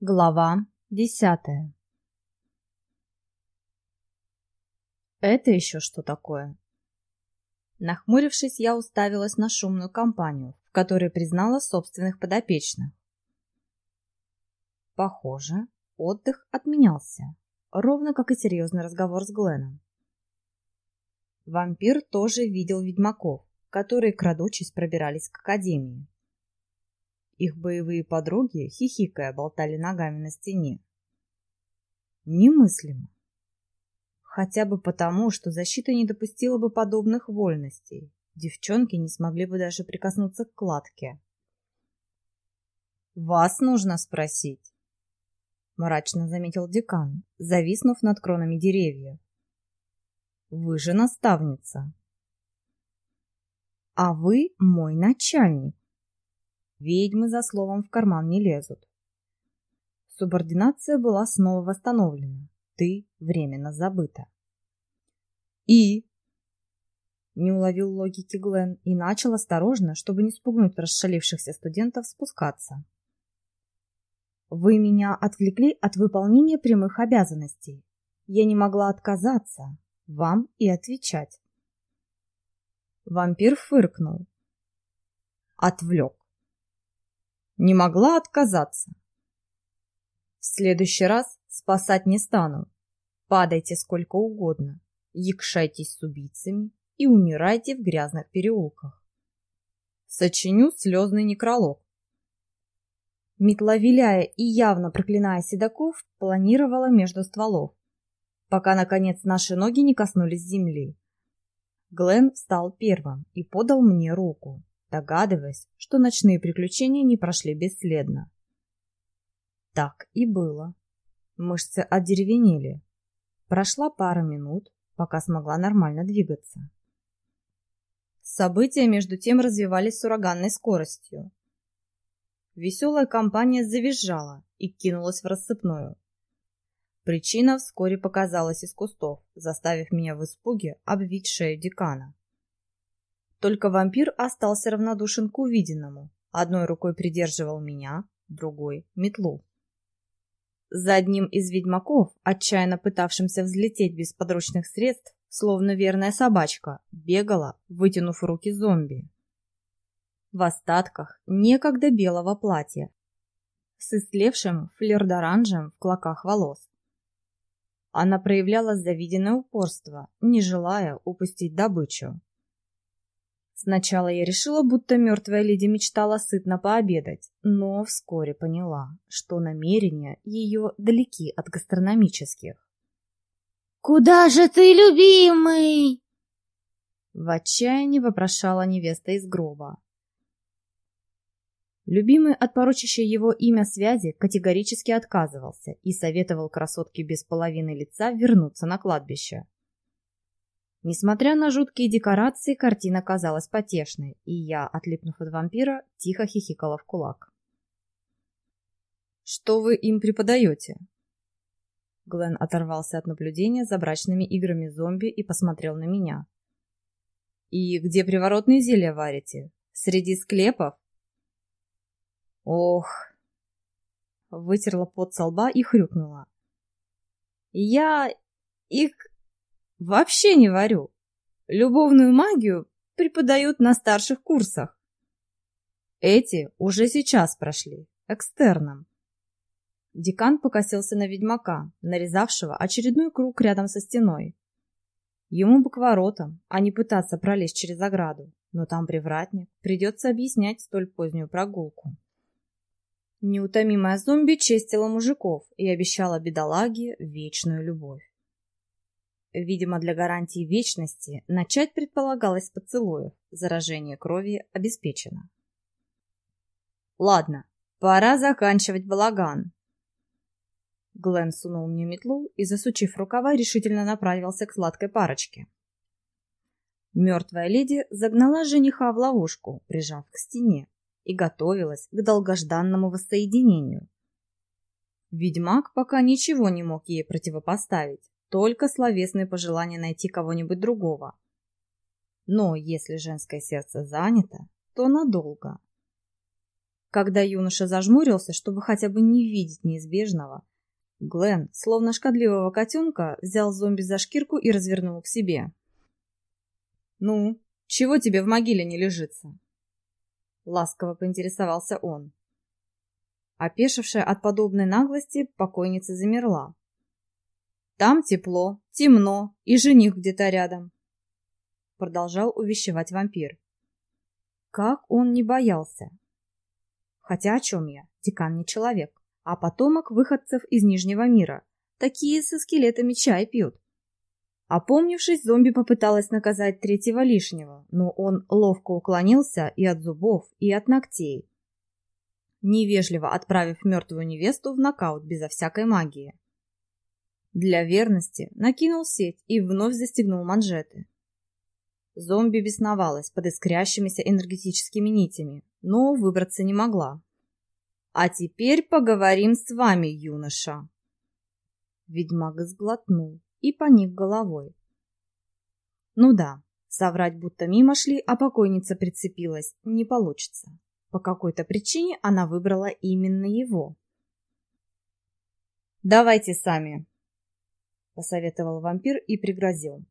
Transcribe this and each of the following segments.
Глава десятая Это еще что такое? Нахмурившись, я уставилась на шумную компанию, в которой признала собственных подопечных. Похоже, отдых отменялся, ровно как и серьезный разговор с Гленом. Вампир тоже видел ведьмаков, которые, крадучись, пробирались к академии. Их боевые подруги, хихикая, болтали ногами на стене. Немыслимо. Хотя бы потому, что защита не допустила бы подобных вольностей. Девчонки не смогли бы даже прикоснуться к кладке. «Вас нужно спросить», — мрачно заметил декан, зависнув над кронами деревьев. «Вы же наставница». «А вы мой начальник», Ведьмы за словом в карман не лезут. Субординация была снова восстановлена. Ты временно забыта. И... Не уловил логики Глен и начал осторожно, чтобы не спугнуть расшалившихся студентов, спускаться. Вы меня отвлекли от выполнения прямых обязанностей. Я не могла отказаться вам и отвечать. Вампир фыркнул. Отвлек не могла отказаться. В следующий раз спасать не стану. Падайте сколько угодно, якшайтесь с убийцами и умирайте в грязных переулках. Сочиню слезный некролог. Метла, виляя и явно проклиная седаков, планировала между стволов, пока, наконец, наши ноги не коснулись земли. Глен встал первым и подал мне руку догадываясь, что ночные приключения не прошли бесследно. Так и было. Мышцы одеревенели. Прошла пара минут, пока смогла нормально двигаться. События между тем развивались с ураганной скоростью. Веселая компания завизжала и кинулась в рассыпную. Причина вскоре показалась из кустов, заставив меня в испуге обвить шею декана. Только вампир остался равнодушен к увиденному. Одной рукой придерживал меня, другой — метлу. За одним из ведьмаков, отчаянно пытавшимся взлететь без подручных средств, словно верная собачка, бегала, вытянув руки зомби. В остатках некогда белого платья, с истлевшим флердоранжем в клоках волос. Она проявляла завиденное упорство, не желая упустить добычу. Сначала я решила, будто мертвая леди мечтала сытно пообедать, но вскоре поняла, что намерения ее далеки от гастрономических. «Куда же ты, любимый?» В отчаянии вопрошала невеста из гроба. Любимый от порочащей его имя связи категорически отказывался и советовал красотке без половины лица вернуться на кладбище. Несмотря на жуткие декорации, картина казалась потешной, и я, отлипнув от вампира, тихо хихикала в кулак. «Что вы им преподаете?» Глен оторвался от наблюдения за брачными играми зомби и посмотрел на меня. «И где приворотные зелья варите? Среди склепов?» «Ох!» Вытерла пот со лба и хрюкнула. «Я их Вообще не варю. Любовную магию преподают на старших курсах. Эти уже сейчас прошли, экстерном. Декан покосился на ведьмака, нарезавшего очередной круг рядом со стеной. Ему бы к воротам, а не пытаться пролезть через ограду, но там привратник, придется объяснять столь позднюю прогулку. Неутомимая зомби честила мужиков и обещала бедолаге вечную любовь. Видимо, для гарантии вечности начать предполагалось поцелуев. Заражение крови обеспечено. Ладно, пора заканчивать балаган. Глен сунул мне метлу и, засучив рукава, решительно направился к сладкой парочке. Мертвая леди загнала жениха в ловушку, прижав к стене, и готовилась к долгожданному воссоединению. Ведьмак пока ничего не мог ей противопоставить, только словесные пожелания найти кого-нибудь другого. Но если женское сердце занято, то надолго. Когда юноша зажмурился, чтобы хотя бы не видеть неизбежного, Глен, словно шкодливого котенка, взял зомби за шкирку и развернул к себе. «Ну, чего тебе в могиле не лежится?» Ласково поинтересовался он. Опешившая от подобной наглости, покойница замерла. «Там тепло, темно, и жених где-то рядом», продолжал увещевать вампир. Как он не боялся? Хотя о чем я? Декан не человек а потомок выходцев из Нижнего мира. Такие со скелетами чай пьют. Опомнившись, зомби попыталась наказать третьего лишнего, но он ловко уклонился и от зубов, и от ногтей, невежливо отправив мертвую невесту в нокаут безо всякой магии. Для верности накинул сеть и вновь застегнул манжеты. Зомби бесновалась под искрящимися энергетическими нитями, но выбраться не могла. А теперь поговорим с вами, юноша. Ведьмак сглотнул и поник головой. Ну да, соврать, будто мимо шли, а покойница прицепилась, не получится. По какой-то причине она выбрала именно его. «Давайте сами», — посоветовал вампир и пригрозил.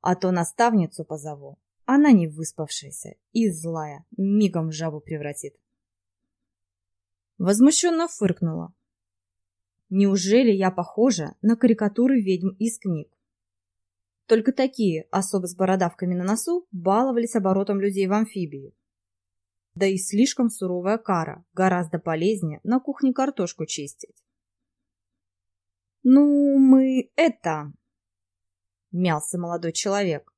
«А то наставницу позову. Она не выспавшаяся и злая, мигом в жабу превратит». Возмущенно фыркнула. Неужели я похожа на карикатуры ведьм из книг? Только такие, особо с бородавками на носу, баловались оборотом людей в амфибии. Да и слишком суровая кара, гораздо полезнее на кухне картошку чистить. «Ну, мы это...» — мялся молодой человек.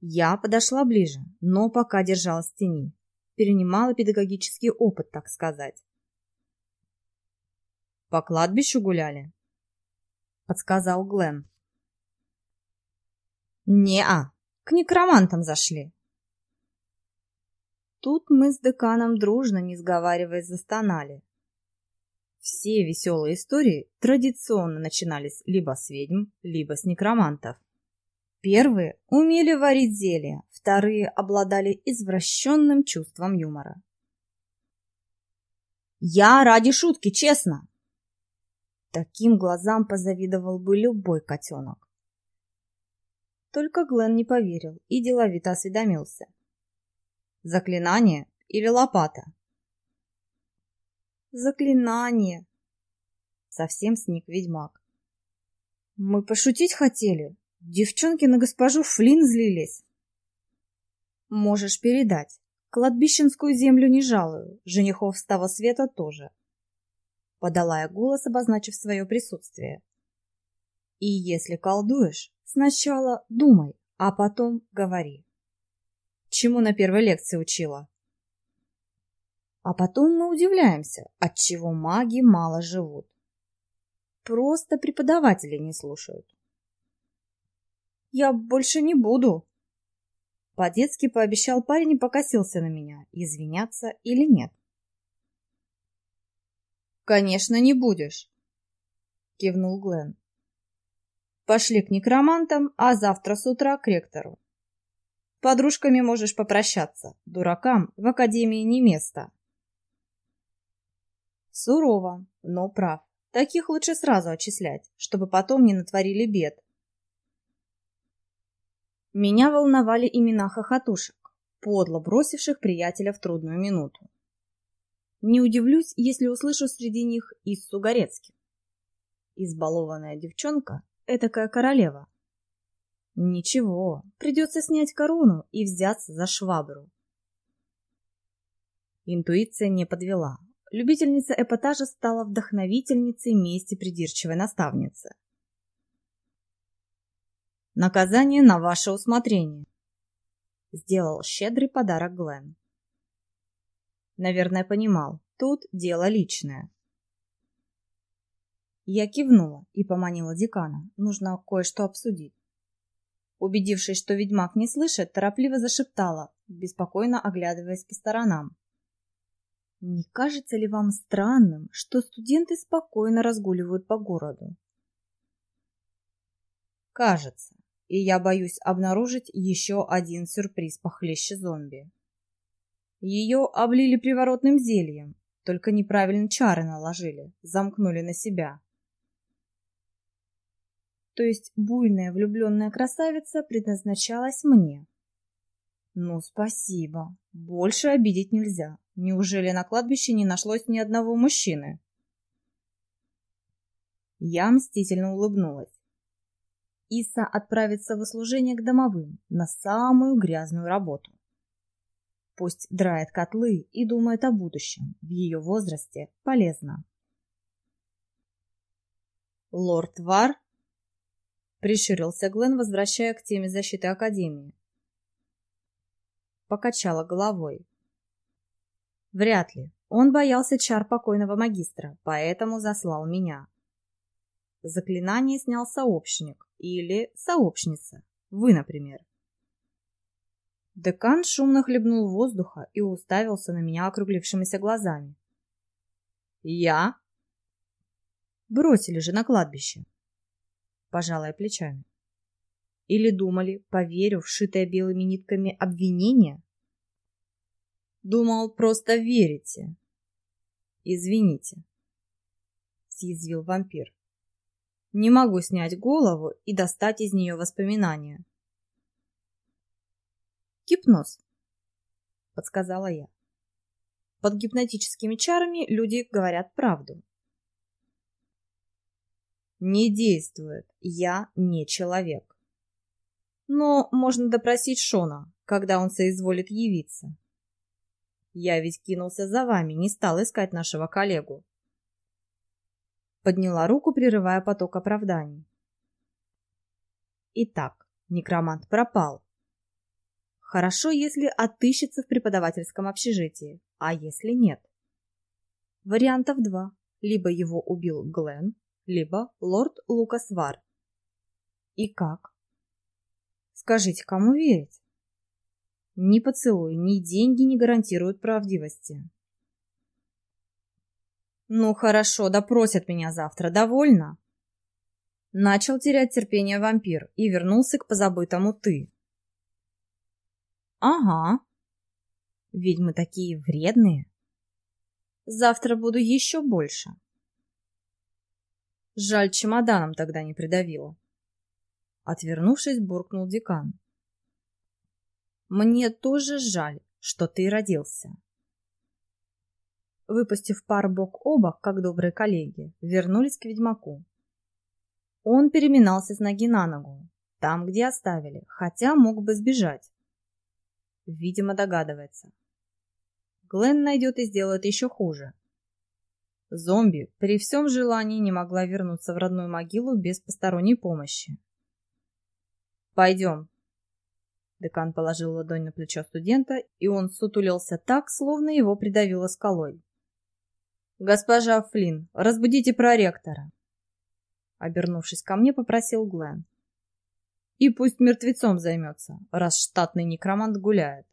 Я подошла ближе, но пока держалась в тени перенимала педагогический опыт, так сказать. «По кладбищу гуляли?» — подсказал Глен. «Не-а, к некромантам зашли». Тут мы с деканом дружно, не сговариваясь, застонали. Все веселые истории традиционно начинались либо с ведьм, либо с некромантов. Первые умели варить зелья, вторые обладали извращенным чувством юмора. «Я ради шутки, честно!» Таким глазам позавидовал бы любой котенок. Только Глен не поверил и деловито осведомился. «Заклинание или лопата?» «Заклинание!» Совсем сник ведьмак. «Мы пошутить хотели, Девчонки на госпожу Флин злились. Можешь передать. Кладбищенскую землю не жалую, женихов с того света тоже. Подала я голос, обозначив свое присутствие. И если колдуешь, сначала думай, а потом говори. Чему на первой лекции учила? А потом мы удивляемся, отчего маги мало живут. Просто преподаватели не слушают. Я больше не буду. По-детски пообещал парень и покосился на меня, извиняться или нет. Конечно, не будешь, кивнул Глен. Пошли к некромантам, а завтра с утра к ректору. Подружками можешь попрощаться. Дуракам в академии не место. Сурово, но прав. Таких лучше сразу отчислять, чтобы потом не натворили бед. Меня волновали имена хохотушек, подло бросивших приятеля в трудную минуту. Не удивлюсь, если услышу среди них Иссу Горецких. Избалованная девчонка — этакая королева. Ничего, придется снять корону и взяться за швабру. Интуиция не подвела. Любительница эпатажа стала вдохновительницей мести придирчивой наставницы. Наказание на ваше усмотрение. Сделал щедрый подарок Глен. Наверное, понимал, тут дело личное. Я кивнула и поманила декана. Нужно кое-что обсудить. Убедившись, что ведьмак не слышит, торопливо зашептала, беспокойно оглядываясь по сторонам. Не кажется ли вам странным, что студенты спокойно разгуливают по городу? Кажется и я боюсь обнаружить еще один сюрприз похлеще зомби. Ее облили приворотным зельем, только неправильно чары наложили, замкнули на себя. То есть буйная влюбленная красавица предназначалась мне. Ну, спасибо. Больше обидеть нельзя. Неужели на кладбище не нашлось ни одного мужчины? Я мстительно улыбнулась. Иса отправится в служение к домовым на самую грязную работу. Пусть драет котлы и думает о будущем. В ее возрасте полезно. Лорд Вар прищурился Глен, возвращая к теме защиты Академии. Покачала головой. Вряд ли. Он боялся чар покойного магистра, поэтому заслал меня. Заклинание снял сообщник или сообщница. Вы, например. Декан шумно хлебнул воздуха и уставился на меня округлившимися глазами. «Я?» «Бросили же на кладбище», пожалая плечами. Или думали, поверю в шитое белыми нитками обвинение? Думал, просто верите. Извините, съязвил вампир. Не могу снять голову и достать из нее воспоминания. Гипноз, подсказала я. Под гипнотическими чарами люди говорят правду. Не действует. Я не человек. Но можно допросить Шона, когда он соизволит явиться. Я ведь кинулся за вами, не стал искать нашего коллегу. Подняла руку, прерывая поток оправданий. Итак, некромант пропал. Хорошо, если отыщется в преподавательском общежитии, а если нет? Вариантов два. Либо его убил Глен, либо лорд Лукас Вар. И как? Скажите, кому верить? Ни поцелуй, ни деньги не гарантируют правдивости. Ну хорошо, допросят меня завтра, довольно? Начал терять терпение вампир и вернулся к позабытому «ты». Ага. Ведьмы такие вредные. Завтра буду еще больше. Жаль, чемоданом тогда не придавило. Отвернувшись, буркнул декан. Мне тоже жаль, что ты родился. Выпустив пар бок о бок, как добрые коллеги, вернулись к ведьмаку. Он переминался с ноги на ногу, там, где оставили, хотя мог бы сбежать. Видимо, догадывается. Глен найдет и сделает еще хуже. Зомби при всем желании не могла вернуться в родную могилу без посторонней помощи. «Пойдем», Декан положил ладонь на плечо студента, и он сутулился так, словно его придавило скалой. «Госпожа Флинн, разбудите проректора!» Обернувшись ко мне, попросил Глен. «И пусть мертвецом займется, раз штатный некромант гуляет.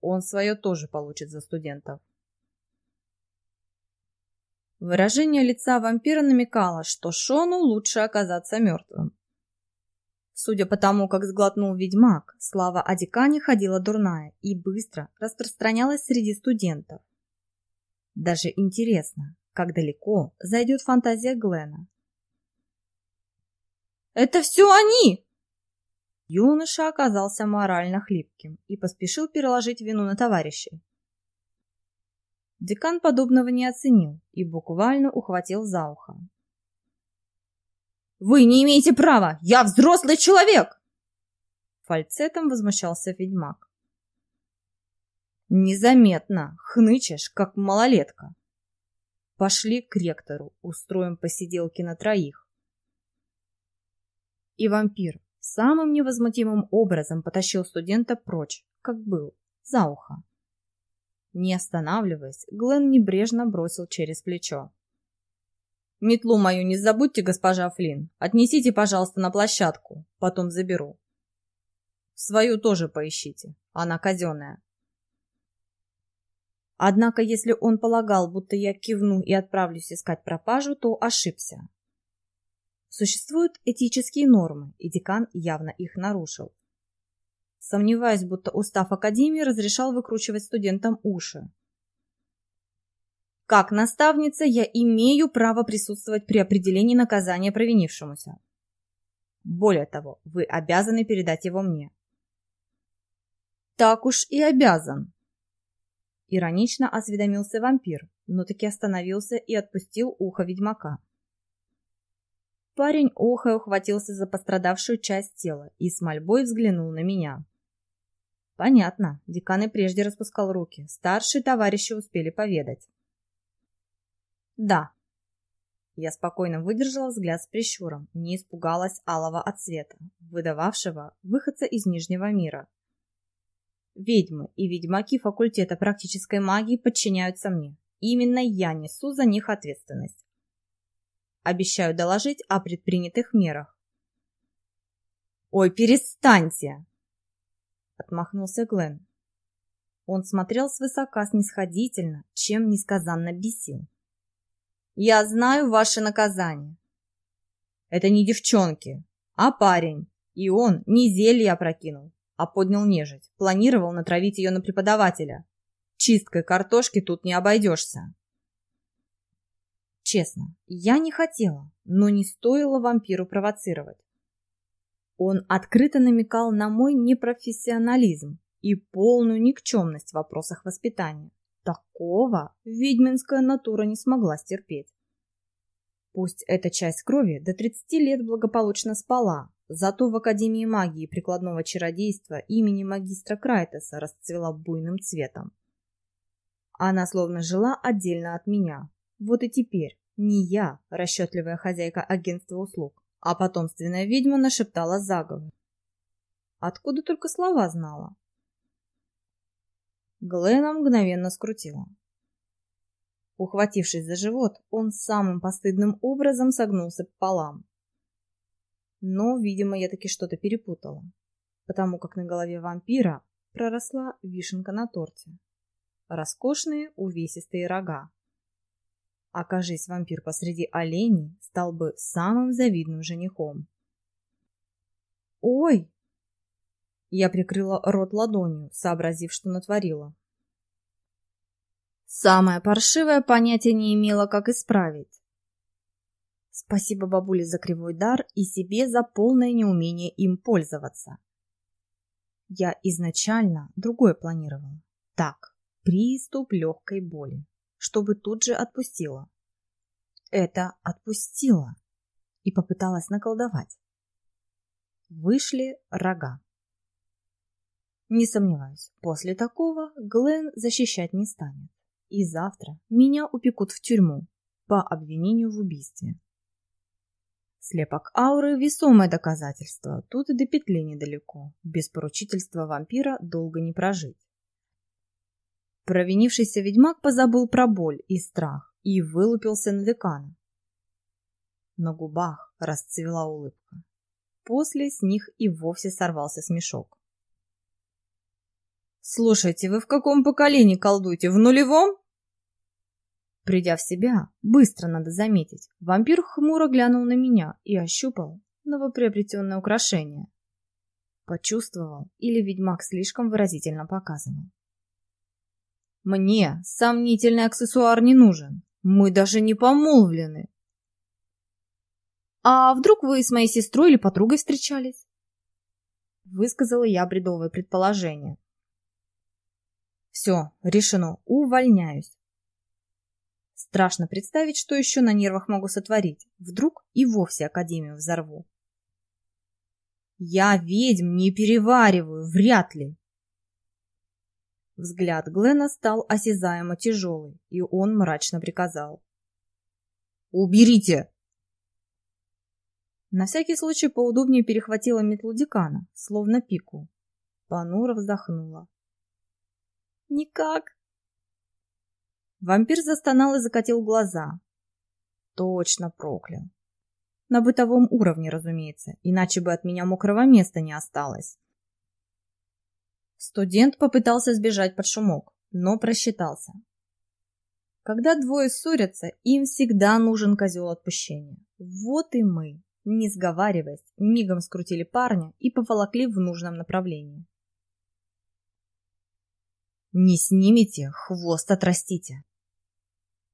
Он свое тоже получит за студентов». Выражение лица вампира намекало, что Шону лучше оказаться мертвым. Судя по тому, как сглотнул ведьмак, слава о декане ходила дурная и быстро распространялась среди студентов. Даже интересно, как далеко зайдет фантазия Глена. «Это все они!» Юноша оказался морально хлипким и поспешил переложить вину на товарищей. Декан подобного не оценил и буквально ухватил за ухо. Вы не имеете права! Я взрослый человек!» Фальцетом возмущался ведьмак. «Незаметно, хнычешь, как малолетка. Пошли к ректору, устроим посиделки на троих». И вампир самым невозмутимым образом потащил студента прочь, как был, за ухо. Не останавливаясь, Глен небрежно бросил через плечо. Метлу мою не забудьте, госпожа Флинн. Отнесите, пожалуйста, на площадку. Потом заберу. Свою тоже поищите. Она казенная. Однако, если он полагал, будто я кивну и отправлюсь искать пропажу, то ошибся. Существуют этические нормы, и декан явно их нарушил. сомневаясь, будто устав Академии разрешал выкручивать студентам уши. Как наставница я имею право присутствовать при определении наказания провинившемуся. Более того, вы обязаны передать его мне. Так уж и обязан. Иронично осведомился вампир, но таки остановился и отпустил ухо ведьмака. Парень охая ухватился за пострадавшую часть тела и с мольбой взглянул на меня. Понятно, декан и прежде распускал руки, старшие товарищи успели поведать. Да. Я спокойно выдержала взгляд с прищуром, не испугалась алого отцвета, выдававшего выходца из Нижнего мира. Ведьмы и ведьмаки факультета практической магии подчиняются мне. Именно я несу за них ответственность. Обещаю доложить о предпринятых мерах. «Ой, перестаньте!» Отмахнулся Глен. Он смотрел свысока снисходительно, чем несказанно бесил. Я знаю ваше наказание. Это не девчонки, а парень. И он не зелье опрокинул, а поднял нежить. Планировал натравить ее на преподавателя. Чисткой картошки тут не обойдешься. Честно, я не хотела, но не стоило вампиру провоцировать. Он открыто намекал на мой непрофессионализм и полную никчемность в вопросах воспитания. Такого ведьминская натура не смогла стерпеть. Пусть эта часть крови до 30 лет благополучно спала, зато в Академии магии прикладного чародейства имени магистра Крайтеса расцвела буйным цветом. Она словно жила отдельно от меня. Вот и теперь не я, расчетливая хозяйка агентства услуг, а потомственная ведьма нашептала заговор. Откуда только слова знала? Глена мгновенно скрутила. Ухватившись за живот, он самым постыдным образом согнулся пополам. Но, видимо, я таки что-то перепутала, потому как на голове вампира проросла вишенка на торте. Роскошные увесистые рога. Окажись вампир посреди оленей, стал бы самым завидным женихом. «Ой!» Я прикрыла рот ладонью, сообразив, что натворила. Самое паршивое понятие не имела, как исправить. Спасибо бабуле за кривой дар и себе за полное неумение им пользоваться. Я изначально другое планировала. Так, приступ легкой боли, чтобы тут же отпустила. Это отпустила и попыталась наколдовать. Вышли рога. Не сомневаюсь, после такого Глен защищать не станет. И завтра меня упекут в тюрьму по обвинению в убийстве. Слепок ауры – весомое доказательство, тут и до петли недалеко. Без поручительства вампира долго не прожить. Провинившийся ведьмак позабыл про боль и страх и вылупился на декана. На губах расцвела улыбка. После с них и вовсе сорвался смешок. «Слушайте, вы в каком поколении колдуете? В нулевом?» Придя в себя, быстро надо заметить, вампир хмуро глянул на меня и ощупал новоприобретенное украшение. Почувствовал или ведьмак слишком выразительно показывал. «Мне сомнительный аксессуар не нужен. Мы даже не помолвлены». «А вдруг вы с моей сестрой или подругой встречались?» Высказала я бредовое предположение. Все, решено, увольняюсь. Страшно представить, что еще на нервах могу сотворить. Вдруг и вовсе Академию взорву. Я ведьм не перевариваю, вряд ли. Взгляд Глена стал осязаемо тяжелый, и он мрачно приказал. «Уберите!» На всякий случай поудобнее перехватила метлу декана, словно пику. Понуро вздохнула. Никак. Вампир застонал и закатил глаза. Точно проклял. На бытовом уровне, разумеется, иначе бы от меня мокрого места не осталось. Студент попытался сбежать под шумок, но просчитался. Когда двое ссорятся, им всегда нужен козел отпущения. Вот и мы, не сговариваясь, мигом скрутили парня и поволокли в нужном направлении. Не снимите, хвост отрастите.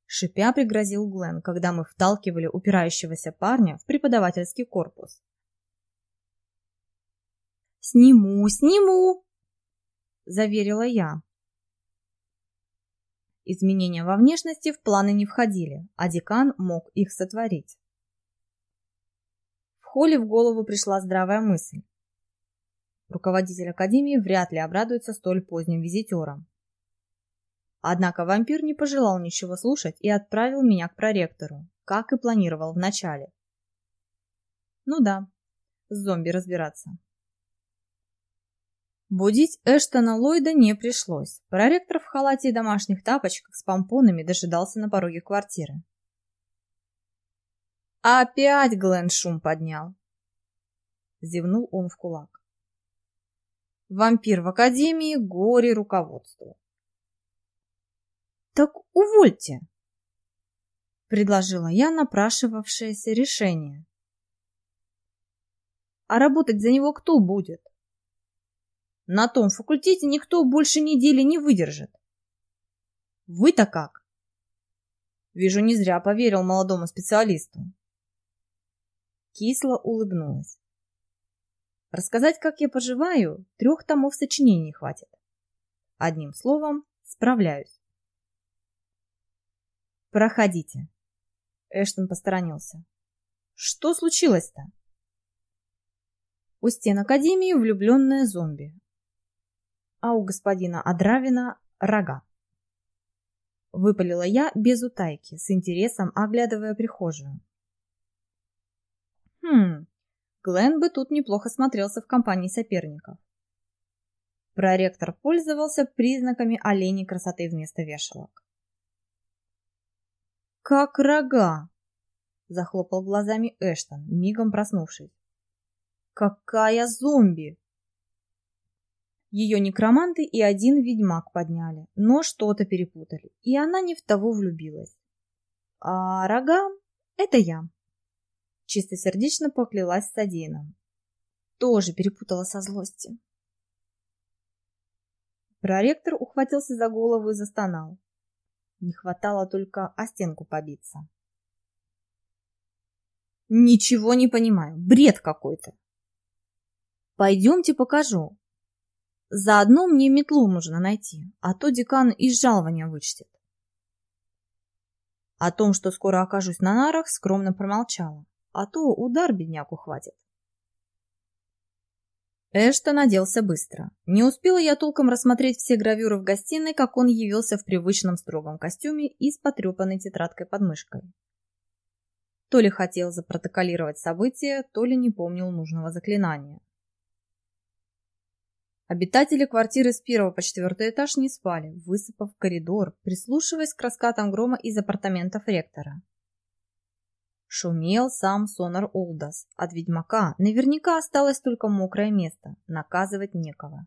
Шипя пригрозил Глен, когда мы вталкивали упирающегося парня в преподавательский корпус. «Сниму, сниму!» – заверила я. Изменения во внешности в планы не входили, а декан мог их сотворить. В холле в голову пришла здравая мысль. Руководитель академии вряд ли обрадуется столь поздним визитерам. Однако вампир не пожелал ничего слушать и отправил меня к проректору, как и планировал вначале. Ну да, с зомби разбираться. Будить Эштона Ллойда не пришлось. Проректор в халате и домашних тапочках с помпонами дожидался на пороге квартиры. «Опять Глен шум поднял!» Зевнул он в кулак. «Вампир в академии, горе руководству!» «Так увольте!» Предложила я напрашивавшееся решение. «А работать за него кто будет?» На том факультете никто больше недели не выдержит. Вы-то как? Вижу, не зря поверил молодому специалисту. Кисло улыбнулась. Рассказать, как я поживаю, трех томов сочинений хватит. Одним словом, справляюсь. Проходите. Эштон посторонился. Что случилось-то? У стен Академии влюбленная зомби а у господина Адравина рога. Выпалила я без утайки, с интересом оглядывая прихожую. Хм, Глен бы тут неплохо смотрелся в компании соперников. Проректор пользовался признаками оленей красоты вместо вешалок. «Как рога!» — захлопал глазами Эштон, мигом проснувшись. «Какая зомби!» Ее некроманты и один ведьмак подняли, но что-то перепутали, и она не в того влюбилась. А рога — это я. Чистосердечно поклялась содеянным. Тоже перепутала со злости. Проректор ухватился за голову и застонал. Не хватало только о стенку побиться. Ничего не понимаю, бред какой-то. Пойдемте покажу, Заодно мне метлу нужно найти, а то декан из жалования вычтет. О том, что скоро окажусь на нарах, скромно промолчала, а то удар бедняку хватит. Эштон оделся быстро. Не успела я толком рассмотреть все гравюры в гостиной, как он явился в привычном строгом костюме и с потрепанной тетрадкой под мышкой. То ли хотел запротоколировать события, то ли не помнил нужного заклинания. Обитатели квартиры с первого по четвертый этаж не спали, высыпав в коридор, прислушиваясь к раскатам грома из апартаментов ректора. Шумел сам Сонар Олдас. От ведьмака наверняка осталось только мокрое место, наказывать некого.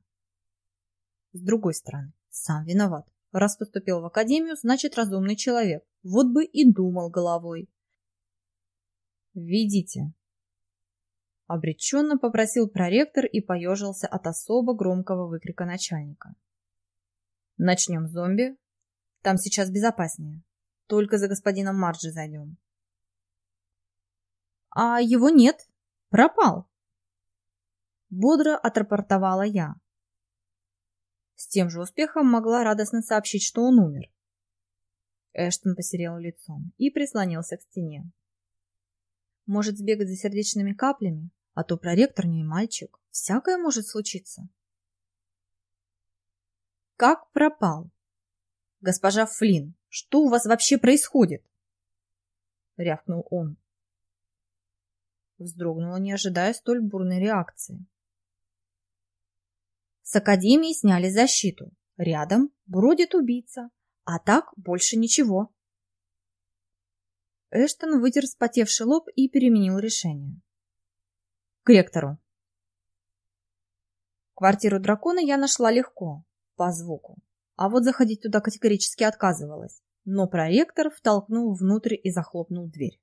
С другой стороны, сам виноват. Раз поступил в академию, значит разумный человек. Вот бы и думал головой. «Видите, Обреченно попросил проректор и поежился от особо громкого выкрика начальника. Начнем зомби. Там сейчас безопаснее. Только за господином Марджи зайдем. А его нет. Пропал. Бодро отрапортовала я. С тем же успехом могла радостно сообщить, что он умер. Эштон посерел лицом и прислонился к стене. Может сбегать за сердечными каплями, а то проректор не мальчик. Всякое может случиться. Как пропал? Госпожа Флинн, что у вас вообще происходит? Рявкнул он. Вздрогнула, не ожидая столь бурной реакции. С Академии сняли защиту. Рядом бродит убийца, а так больше ничего. Эштон вытер спотевший лоб и переменил решение. К ректору. Квартиру дракона я нашла легко, по звуку. А вот заходить туда категорически отказывалась. Но проректор втолкнул внутрь и захлопнул дверь.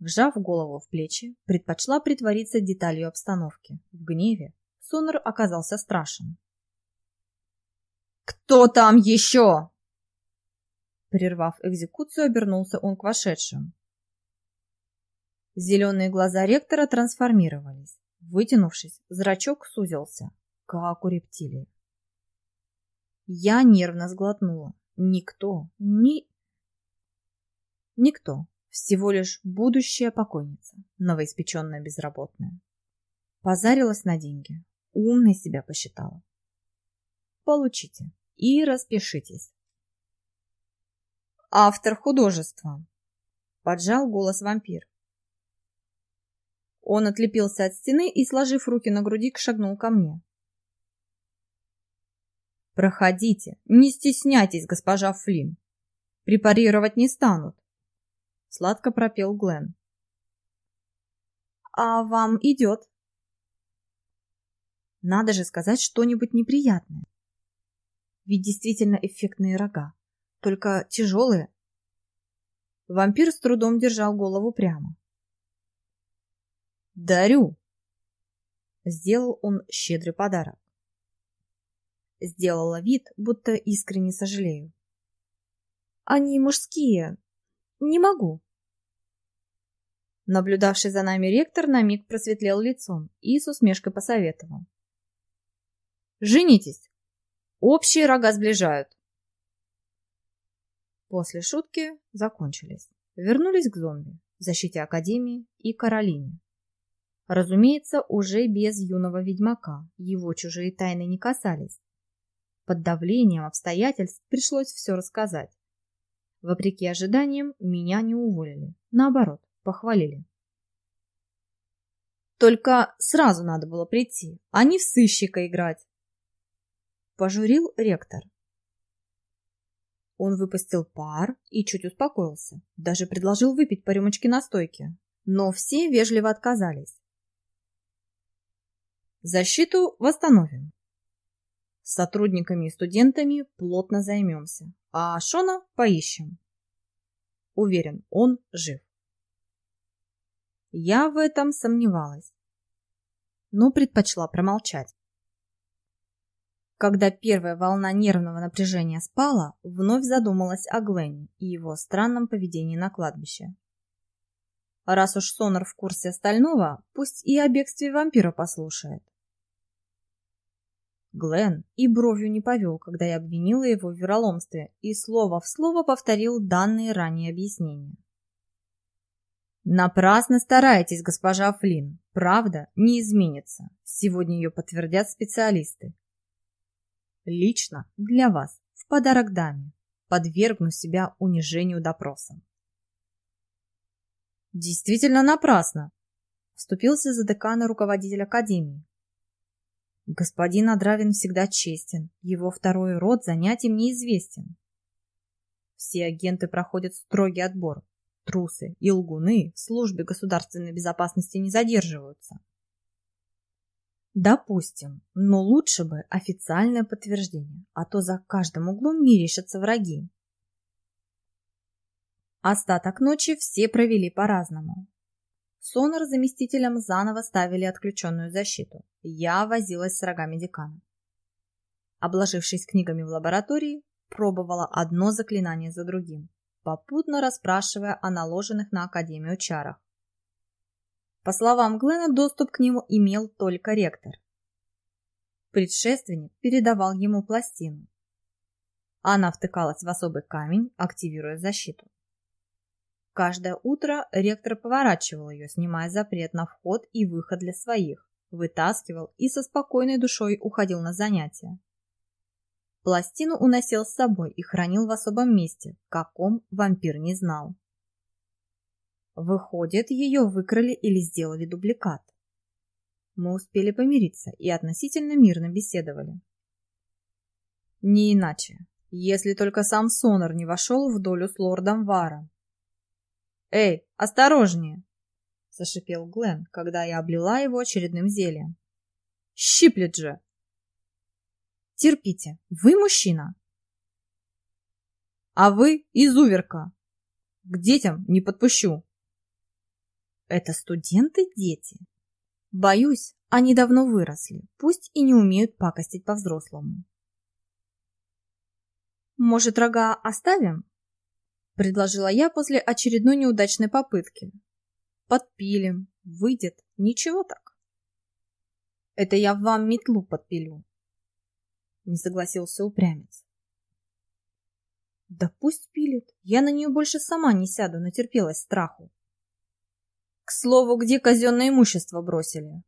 Вжав голову в плечи, предпочла притвориться деталью обстановки. В гневе Сонор оказался страшен. «Кто там еще?» Прервав экзекуцию, обернулся он к вошедшим. Зеленые глаза ректора трансформировались. Вытянувшись, зрачок сузился, как у рептилии. Я нервно сглотнула. Никто, ни... Никто. Всего лишь будущая покойница, новоиспеченная безработная. Позарилась на деньги. Умной себя посчитала. Получите и распишитесь. Автор художества. Поджал голос вампир. Он отлепился от стены и, сложив руки на груди, шагнул ко мне. «Проходите, не стесняйтесь, госпожа Флинн. Препарировать не станут», — сладко пропел Глен. «А вам идет?» Надо же сказать что-нибудь неприятное. Ведь действительно эффектные рога, только тяжелые. Вампир с трудом держал голову прямо. «Дарю!» Сделал он щедрый подарок. Сделала вид, будто искренне сожалею. «Они мужские. Не могу». Наблюдавший за нами ректор на миг просветлел лицом и с усмешкой посоветовал. «Женитесь! Общие рога сближают!» После шутки закончились. Вернулись к зомби, защите Академии и Каролине. Разумеется, уже без юного ведьмака, его чужие тайны не касались. Под давлением обстоятельств пришлось все рассказать. Вопреки ожиданиям, меня не уволили. Наоборот, похвалили. Только сразу надо было прийти, а не в сыщика играть. Пожурил ректор. Он выпустил пар и чуть успокоился. Даже предложил выпить по рюмочке настойки. Но все вежливо отказались. Защиту восстановим. С сотрудниками и студентами плотно займемся, а Шона поищем. Уверен, он жив. Я в этом сомневалась, но предпочла промолчать. Когда первая волна нервного напряжения спала, вновь задумалась о Гленне и его странном поведении на кладбище. Раз уж Сонор в курсе остального, пусть и о бегстве вампира послушает. Глен и бровью не повел, когда я обвинила его в вероломстве, и слово в слово повторил данные ранее объяснения. Напрасно стараетесь, госпожа Флинн. Правда не изменится. Сегодня ее подтвердят специалисты. Лично для вас, в подарок даме, подвергну себя унижению допросом. Действительно напрасно, вступился за декана руководитель академии. Господин Адравин всегда честен, его второй род занятием неизвестен. Все агенты проходят строгий отбор. Трусы и лгуны в службе государственной безопасности не задерживаются. Допустим, но лучше бы официальное подтверждение, а то за каждым углом мерещатся враги. Остаток ночи все провели по-разному. Сонор заместителям заново ставили отключенную защиту. Я возилась с рогами декана. Обложившись книгами в лаборатории, пробовала одно заклинание за другим, попутно расспрашивая о наложенных на Академию чарах. По словам Глена, доступ к нему имел только ректор. Предшественник передавал ему пластину. Она втыкалась в особый камень, активируя защиту. Каждое утро ректор поворачивал ее, снимая запрет на вход и выход для своих, вытаскивал и со спокойной душой уходил на занятия. Пластину уносил с собой и хранил в особом месте, каком вампир не знал. Выходит, ее выкрали или сделали дубликат. Мы успели помириться и относительно мирно беседовали. Не иначе, если только сам Сонор не вошел в долю с лордом Вара. «Эй, осторожнее!» — зашипел Глен, когда я облила его очередным зельем. «Щиплет же!» «Терпите, вы мужчина!» «А вы изуверка! К детям не подпущу!» «Это студенты-дети!» «Боюсь, они давно выросли, пусть и не умеют пакостить по-взрослому». Может, рога оставим? Предложила я после очередной неудачной попытки. Подпилим, выйдет, ничего так. Это я вам метлу подпилю. Не согласился упрямец. Да пусть пилит, я на нее больше сама не сяду, натерпелась страху. К слову, где казенное имущество бросили?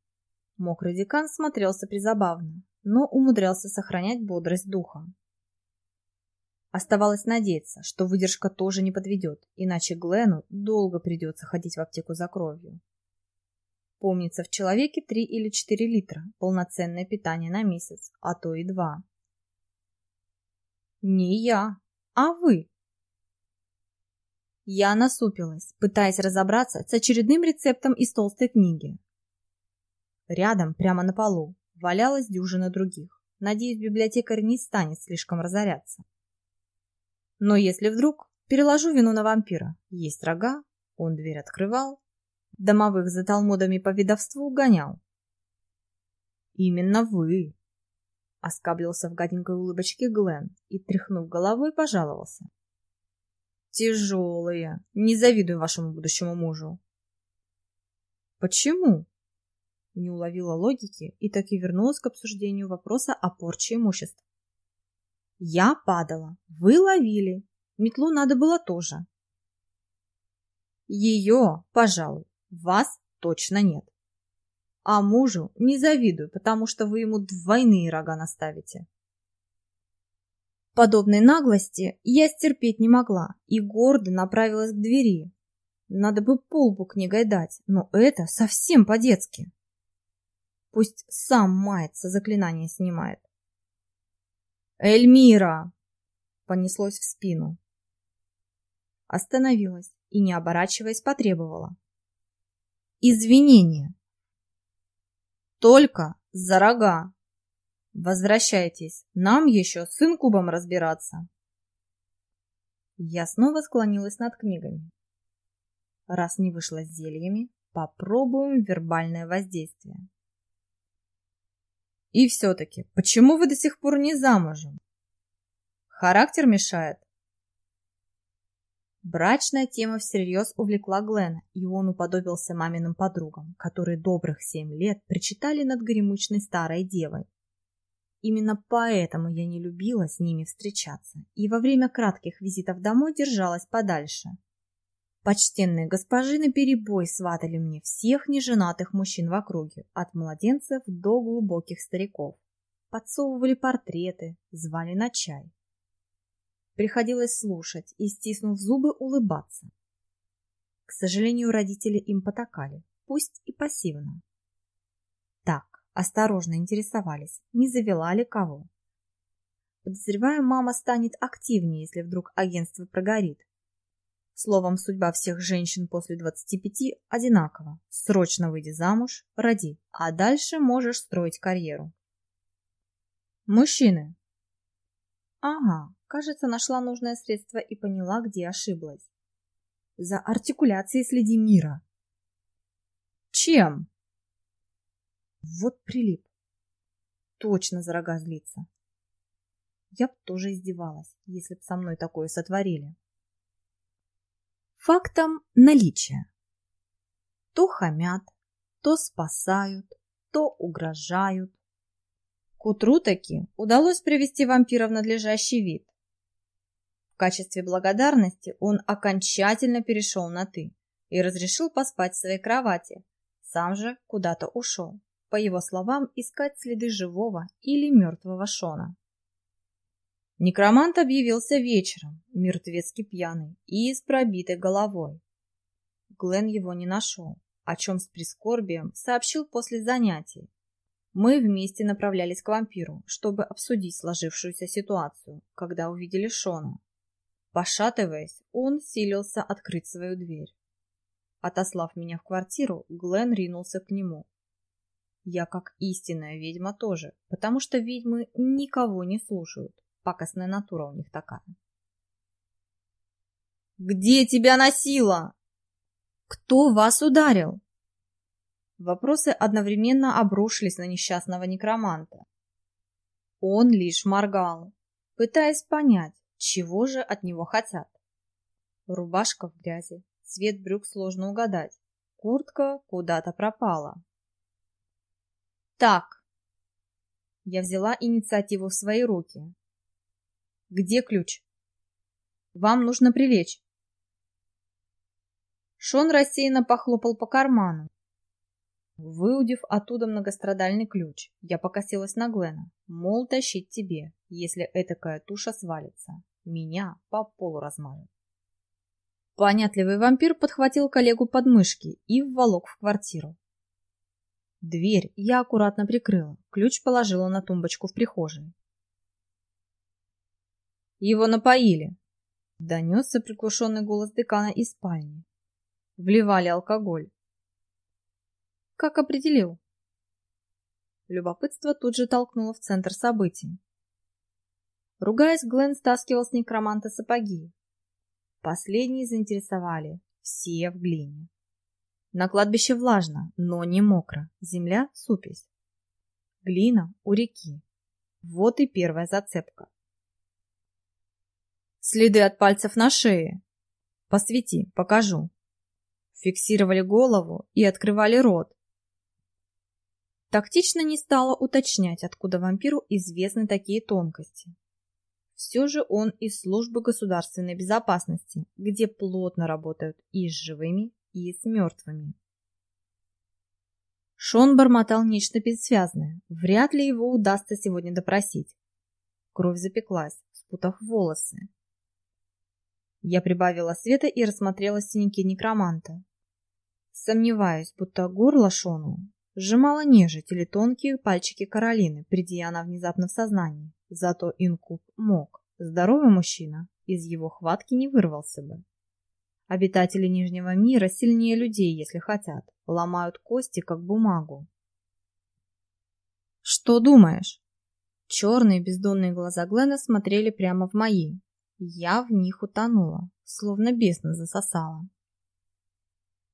Мокрый декан смотрелся призабавно, но умудрялся сохранять бодрость духа. Оставалось надеяться, что выдержка тоже не подведет, иначе Глену долго придется ходить в аптеку за кровью. Помнится, в человеке 3 или 4 литра, полноценное питание на месяц, а то и два. Не я, а вы. Я насупилась, пытаясь разобраться с очередным рецептом из толстой книги. Рядом, прямо на полу, валялась дюжина других. Надеюсь, библиотекарь не станет слишком разоряться. Но если вдруг переложу вину на вампира, есть рога, он дверь открывал, домовых за талмудами по видовству гонял. Именно вы, оскаблился в гаденькой улыбочке Глен и, тряхнув головой, пожаловался. Тяжелые. Не завидую вашему будущему мужу. Почему? Не уловила логики и так и вернулась к обсуждению вопроса о порче имущества. Я падала, вы ловили. Метлу надо было тоже. Ее, пожалуй, вас точно нет. А мужу не завидую, потому что вы ему двойные рога наставите. Подобной наглости я стерпеть не могла и гордо направилась к двери. Надо бы полбу книгой дать, но это совсем по-детски. Пусть сам мается, заклинание снимает. «Эльмира!» — понеслось в спину. Остановилась и, не оборачиваясь, потребовала. «Извинения!» «Только за рога!» «Возвращайтесь, нам еще с инкубом разбираться!» Я снова склонилась над книгами. Раз не вышло с зельями, попробуем вербальное воздействие. И все-таки, почему вы до сих пор не замужем? Характер мешает? Брачная тема всерьез увлекла Глена, и он уподобился маминым подругам, которые добрых семь лет причитали над горемычной старой девой. Именно поэтому я не любила с ними встречаться, и во время кратких визитов домой держалась подальше. Почтенные госпожи наперебой сватали мне всех неженатых мужчин в округе, от младенцев до глубоких стариков. Подсовывали портреты, звали на чай. Приходилось слушать и, стиснув зубы, улыбаться. К сожалению, родители им потакали, пусть и пассивно. Так, осторожно интересовались, не завела ли кого. Подозреваю, мама станет активнее, если вдруг агентство прогорит, Словом, судьба всех женщин после 25 одинакова. Срочно выйди замуж, роди, а дальше можешь строить карьеру. Мужчины. Ага, кажется, нашла нужное средство и поняла, где ошиблась. За артикуляцией следи мира. Чем? Вот прилип. Точно за рога злиться. Я б тоже издевалась, если б со мной такое сотворили фактом наличия. То хамят, то спасают, то угрожают. К утру таки удалось привести вампира в надлежащий вид. Качестве благодарности он окончательно перешел на «ты» и разрешил поспать в своей кровати, сам же куда-то ушел, по его словам, искать следы живого или мертвого Шона. Некромант объявился вечером, мертвецки пьяный и с пробитой головой. Глен его не нашел, о чем с прискорбием сообщил после занятий. Мы вместе направлялись к вампиру, чтобы обсудить сложившуюся ситуацию, когда увидели Шона. Пошатываясь, он силился открыть свою дверь. Отослав меня в квартиру, Глен ринулся к нему. Я как истинная ведьма тоже, потому что ведьмы никого не слушают. Пакостная натура у них такая. «Где тебя носило?» «Кто вас ударил?» Вопросы одновременно обрушились на несчастного некроманта. Он лишь моргал, пытаясь понять, Чего же от него хотят? Рубашка в грязи, цвет брюк сложно угадать, куртка куда-то пропала. Так, я взяла инициативу в свои руки. Где ключ? Вам нужно прилечь. Шон рассеянно похлопал по карману. Выудив оттуда многострадальный ключ, я покосилась на Глена, мол, тащить тебе, если этакая туша свалится. Меня по полу размажет. Понятливый вампир подхватил коллегу под мышки и вволок в квартиру. Дверь я аккуратно прикрыла, ключ положила на тумбочку в прихожей. Его напоили. Донесся приглушенный голос декана из спальни. Вливали алкоголь. Как определил? Любопытство тут же толкнуло в центр событий. Ругаясь, Глен стаскивал с некроманта сапоги. Последние заинтересовали, все в глине. На кладбище влажно, но не мокро. Земля — супесь. Глина у реки. Вот и первая зацепка. Следы от пальцев на шее. Посвети, покажу. Фиксировали голову и открывали рот. Тактично не стала уточнять, откуда вампиру известны такие тонкости. Все же он из службы государственной безопасности, где плотно работают и с живыми, и с мертвыми. Шон бормотал нечто бессвязное. Вряд ли его удастся сегодня допросить. Кровь запеклась, спутав волосы. Я прибавила света и рассмотрела синяки некроманта. Сомневаюсь, будто горло Шону сжимала нежить или тонкие пальчики Каролины, придя она внезапно в сознание. Зато инкуб мог. Здоровый мужчина из его хватки не вырвался бы. Обитатели Нижнего мира сильнее людей, если хотят. Ломают кости, как бумагу. «Что думаешь?» Черные бездонные глаза Глена смотрели прямо в мои. Я в них утонула, словно бездна засосала.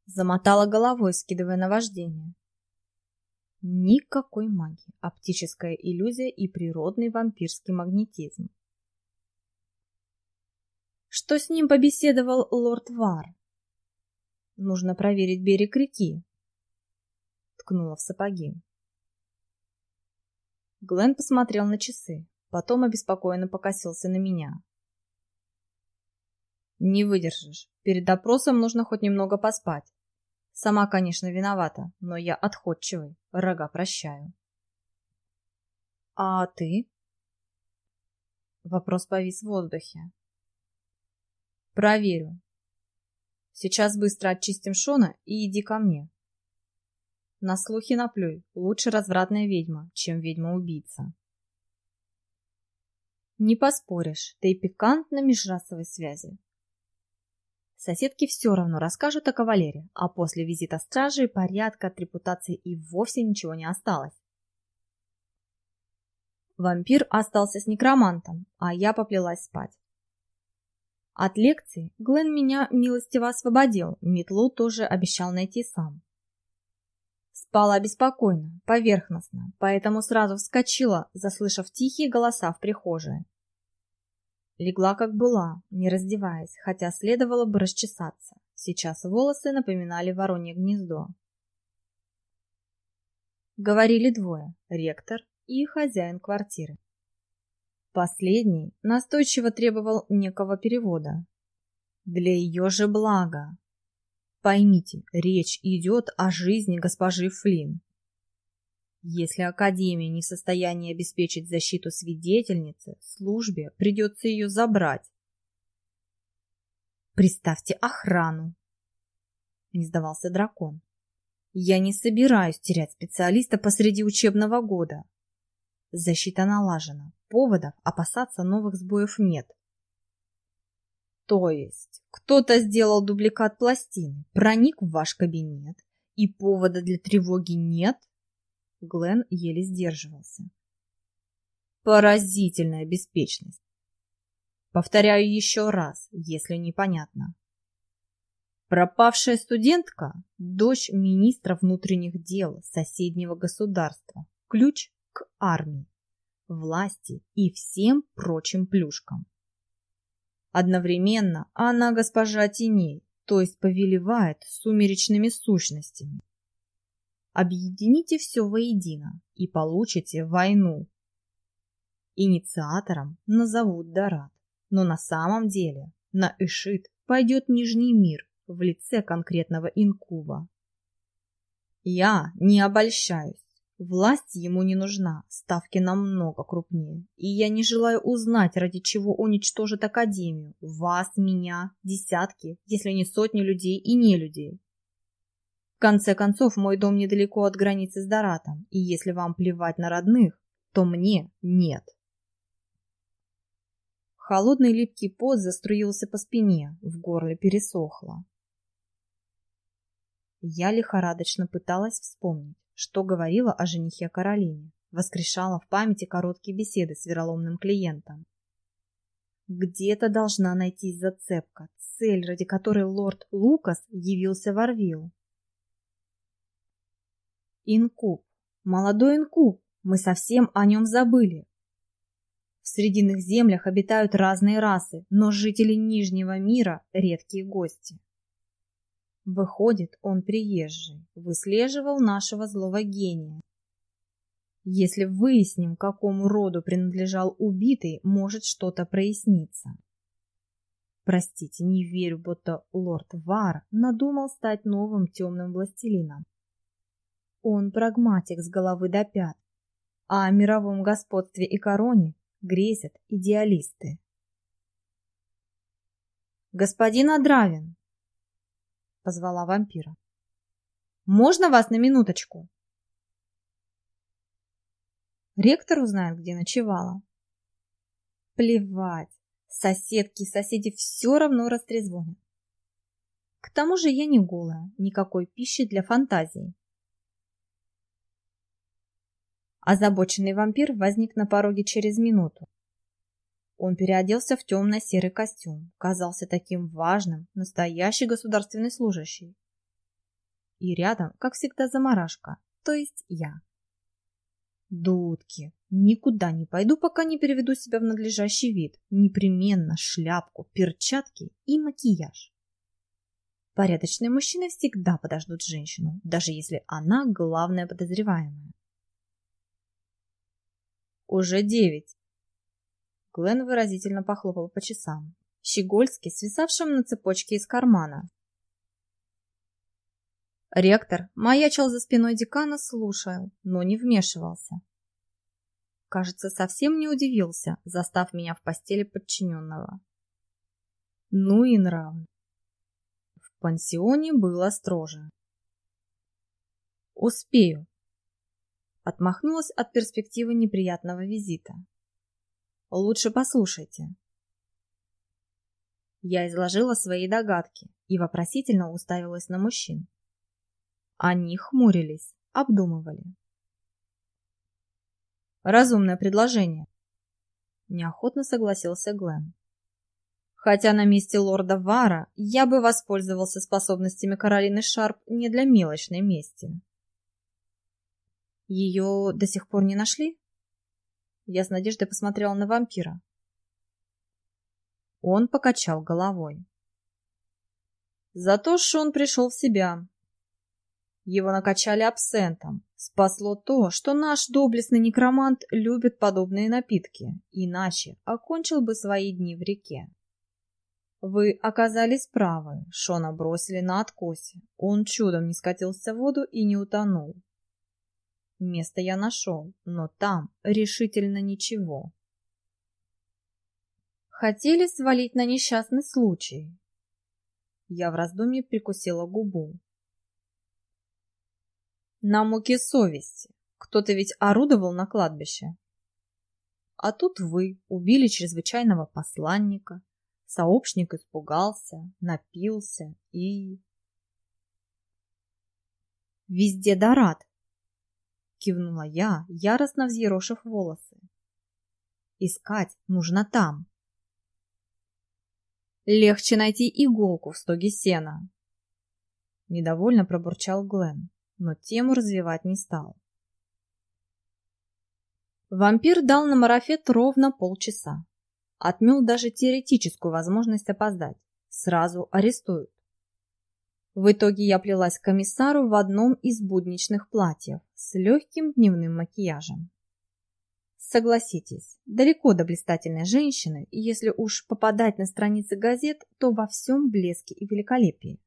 Замотала головой, скидывая наваждение. Никакой магии, оптическая иллюзия и природный вампирский магнетизм. Что с ним побеседовал лорд Вар? Нужно проверить берег реки. Ткнула в сапоги. Глен посмотрел на часы, потом обеспокоенно покосился на меня. Не выдержишь. Перед допросом нужно хоть немного поспать. Сама, конечно, виновата, но я отходчивый, рога прощаю. А ты? Вопрос повис в воздухе. Проверю. Сейчас быстро очистим Шона и иди ко мне. На слухи наплюй. Лучше развратная ведьма, чем ведьма-убийца. Не поспоришь, ты и пикантно межрасовой связи. Соседки все равно расскажут о кавалере, а после визита стражи порядка от репутации и вовсе ничего не осталось. Вампир остался с некромантом, а я поплелась спать. От лекции Глен меня милостиво освободил, метлу тоже обещал найти сам. Спала беспокойно, поверхностно, поэтому сразу вскочила, заслышав тихие голоса в прихожей. Легла как была, не раздеваясь, хотя следовало бы расчесаться. Сейчас волосы напоминали воронье гнездо. Говорили двое — ректор и хозяин квартиры. Последний настойчиво требовал некого перевода. Для ее же блага. Поймите, речь идет о жизни госпожи Флинн. Если Академия не в состоянии обеспечить защиту свидетельницы, службе придется ее забрать. «Приставьте охрану!» Не сдавался дракон. «Я не собираюсь терять специалиста посреди учебного года. Защита налажена. Поводов опасаться новых сбоев нет. То есть, кто-то сделал дубликат пластины, проник в ваш кабинет, и повода для тревоги нет? Глен еле сдерживался. Поразительная беспечность. Повторяю еще раз, если непонятно. Пропавшая студентка – дочь министра внутренних дел соседнего государства. Ключ к армии, власти и всем прочим плюшкам. Одновременно она госпожа теней, то есть повелевает сумеречными сущностями. Объедините все воедино и получите войну. Инициатором назовут Дарат, но на самом деле на Ишит пойдет Нижний мир в лице конкретного инкуба. Я не обольщаюсь. Власть ему не нужна, ставки намного крупнее, и я не желаю узнать, ради чего уничтожит Академию, вас, меня, десятки, если не сотни людей и не людей. Конце концов, мой дом недалеко от границы с Доратом, и если вам плевать на родных, то мне нет. Холодный липкий пот заструился по спине, в горле пересохло. Я лихорадочно пыталась вспомнить, что говорила о женихе Каролине, воскрешала в памяти короткие беседы с вероломным клиентом. Где-то должна найтись зацепка, цель, ради которой лорд Лукас явился в Орвилл. Инкуб, молодой инкуб, мы совсем о нем забыли. В Срединных землях обитают разные расы, но жители Нижнего мира – редкие гости. Выходит, он приезжий, выслеживал нашего злого гения. Если выясним, какому роду принадлежал убитый, может что-то проясниться. Простите, не верю, будто лорд Вар надумал стать новым темным властелином. Он прагматик с головы до пят, а о мировом господстве и короне грезят идеалисты. «Господин Адравин!» — позвала вампира. «Можно вас на минуточку?» Ректор узнает, где ночевала. Плевать, соседки и соседи все равно растрезвонят. К тому же я не голая, никакой пищи для фантазии. Озабоченный вампир возник на пороге через минуту. Он переоделся в темно-серый костюм, казался таким важным, настоящий государственный служащий. И рядом, как всегда, заморашка, то есть я. Дудки, никуда не пойду, пока не переведу себя в надлежащий вид. Непременно шляпку, перчатки и макияж. Порядочные мужчины всегда подождут женщину, даже если она главная подозреваемая. Уже девять. Глен выразительно похлопал по часам. Щегольский, свисавшим на цепочке из кармана. Ректор маячил за спиной декана, слушал, но не вмешивался. Кажется, совсем не удивился, застав меня в постели подчиненного. Ну и нравы. В пансионе было строже. Успею, Отмахнулась от перспективы неприятного визита. Лучше послушайте. Я изложила свои догадки и вопросительно уставилась на мужчин. Они хмурились, обдумывали. Разумное предложение. Неохотно согласился Глен. Хотя на месте лорда Вара я бы воспользовался способностями Каролины Шарп не для мелочной мести. Ее до сих пор не нашли? Я с надеждой посмотрела на вампира. Он покачал головой. Зато Шон пришел в себя. Его накачали абсентом. Спасло то, что наш доблестный некромант любит подобные напитки, иначе окончил бы свои дни в реке. Вы оказались правы, Шона бросили на откосе. Он чудом не скатился в воду и не утонул. Место я нашел, но там решительно ничего. Хотели свалить на несчастный случай. Я в раздумье прикусила губу. На муке совести. Кто-то ведь орудовал на кладбище. А тут вы убили чрезвычайного посланника. Сообщник испугался, напился и... Везде Дорад, кивнула я, яростно взъерошив волосы. Искать нужно там. Легче найти иголку в стоге сена. Недовольно пробурчал Глен, но тему развивать не стал. Вампир дал на марафет ровно полчаса. Отмел даже теоретическую возможность опоздать. Сразу арестуют. В итоге я плелась к комиссару в одном из будничных платьев с легким дневным макияжем. Согласитесь, далеко до блистательной женщины, и если уж попадать на страницы газет, то во всем блеске и великолепии.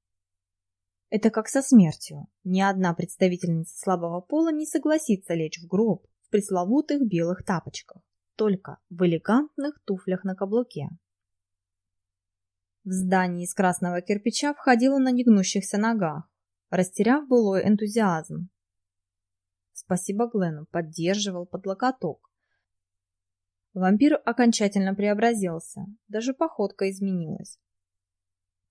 Это как со смертью. Ни одна представительница слабого пола не согласится лечь в гроб в пресловутых белых тапочках, только в элегантных туфлях на каблуке. В здании из красного кирпича входила на негнущихся ногах, растеряв былой энтузиазм. Спасибо Глену, поддерживал под локоток. Вампир окончательно преобразился, даже походка изменилась.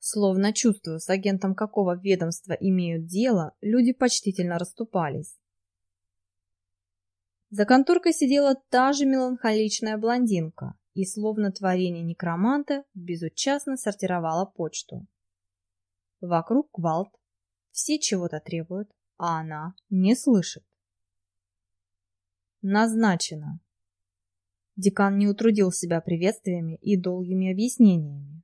Словно чувствуя, с агентом какого ведомства имеют дело, люди почтительно расступались. За конторкой сидела та же меланхоличная блондинка, и, словно творение некроманта, безучастно сортировала почту. Вокруг гвалт, все чего-то требуют, а она не слышит. Назначено. Декан не утрудил себя приветствиями и долгими объяснениями.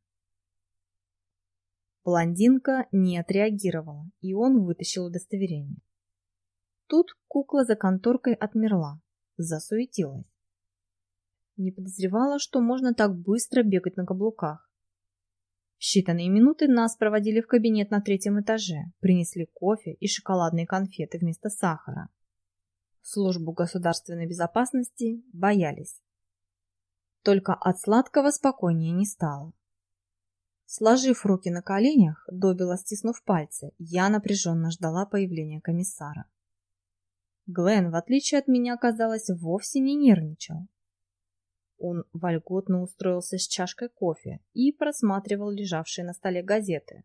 Блондинка не отреагировала, и он вытащил удостоверение. Тут кукла за конторкой отмерла, засуетилась. Не подозревала, что можно так быстро бегать на каблуках. В считанные минуты нас проводили в кабинет на третьем этаже, принесли кофе и шоколадные конфеты вместо сахара. Службу государственной безопасности боялись. Только от сладкого спокойнее не стало. Сложив руки на коленях, добила стиснув пальцы, я напряженно ждала появления комиссара. Глен, в отличие от меня, казалось, вовсе не нервничал. Он вольготно устроился с чашкой кофе и просматривал лежавшие на столе газеты.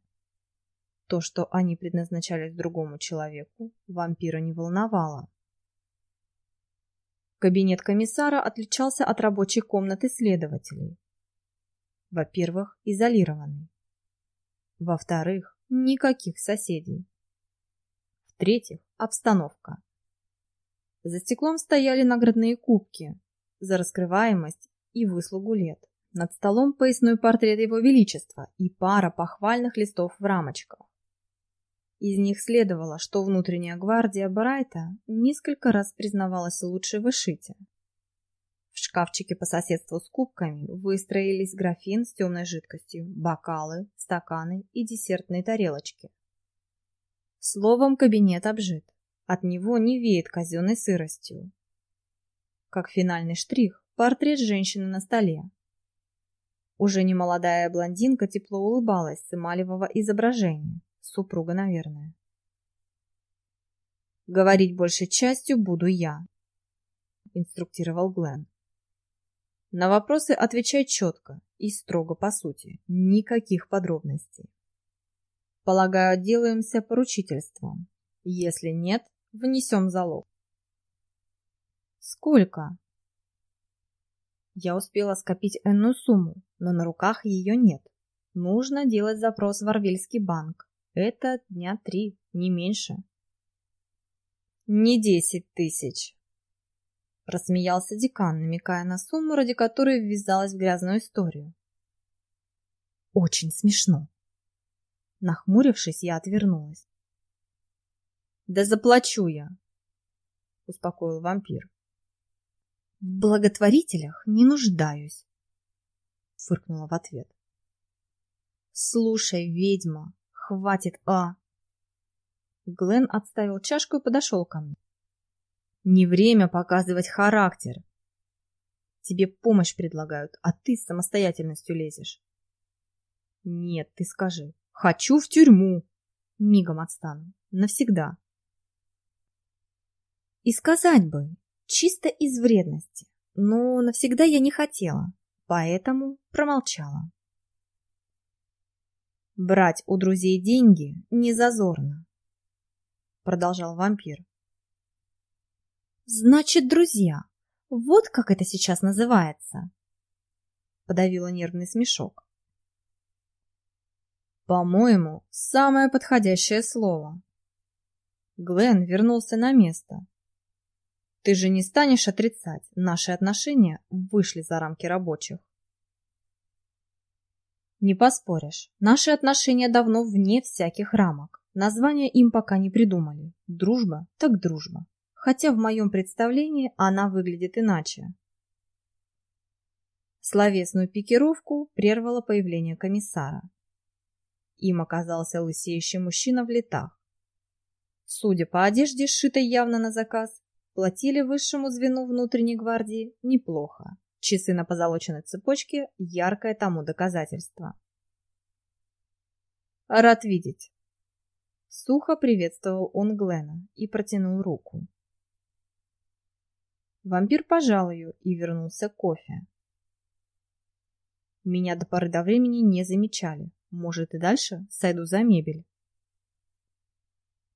То, что они предназначались другому человеку, вампира не волновало. Кабинет комиссара отличался от рабочей комнаты следователей. Во-первых, изолированный. Во-вторых, никаких соседей. В-третьих, обстановка. За стеклом стояли наградные кубки, за раскрываемость и выслугу лет. Над столом поясной портрет Его Величества и пара похвальных листов в рамочках. Из них следовало, что внутренняя гвардия Брайта несколько раз признавалась лучшей в Ишите. В шкафчике по соседству с кубками выстроились графин с темной жидкостью, бокалы, стаканы и десертные тарелочки. Словом, кабинет обжит. От него не веет казенной сыростью. Как финальный штрих, портрет женщины на столе. Уже немолодая блондинка тепло улыбалась с эмалевого изображения. Супруга, наверное. «Говорить большей частью буду я», — инструктировал Глен. «На вопросы отвечай четко и строго по сути, никаких подробностей. Полагаю, отделаемся поручительством. Если нет, внесем залог. Сколько? Я успела скопить энную сумму, но на руках ее нет. Нужно делать запрос в Арвельский банк. Это дня три, не меньше. Не десять тысяч. Рассмеялся декан, намекая на сумму, ради которой ввязалась в грязную историю. Очень смешно. Нахмурившись, я отвернулась. Да заплачу я, успокоил вампир. В благотворителях не нуждаюсь, фыркнула в ответ. Слушай, ведьма, хватит, а! Глен отставил чашку и подошел ко мне. Не время показывать характер. Тебе помощь предлагают, а ты с самостоятельностью лезешь. Нет, ты скажи. Хочу в тюрьму. Мигом отстану. Навсегда. И сказать бы, чисто из вредности, но навсегда я не хотела, поэтому промолчала. Брать у друзей деньги не зазорно, продолжал вампир. Значит, друзья, вот как это сейчас называется. Подавила нервный смешок. По-моему, самое подходящее слово. Глен вернулся на место, ты же не станешь отрицать, наши отношения вышли за рамки рабочих. Не поспоришь, наши отношения давно вне всяких рамок. Название им пока не придумали. Дружба так дружба. Хотя в моем представлении она выглядит иначе. Словесную пикировку прервало появление комиссара. Им оказался лысеющий мужчина в летах. Судя по одежде, сшитой явно на заказ, платили высшему звену внутренней гвардии неплохо. Часы на позолоченной цепочке – яркое тому доказательство. «Рад видеть!» Сухо приветствовал он Глена и протянул руку. Вампир пожал ее и вернулся к кофе. Меня до поры до времени не замечали. Может, и дальше сойду за мебель.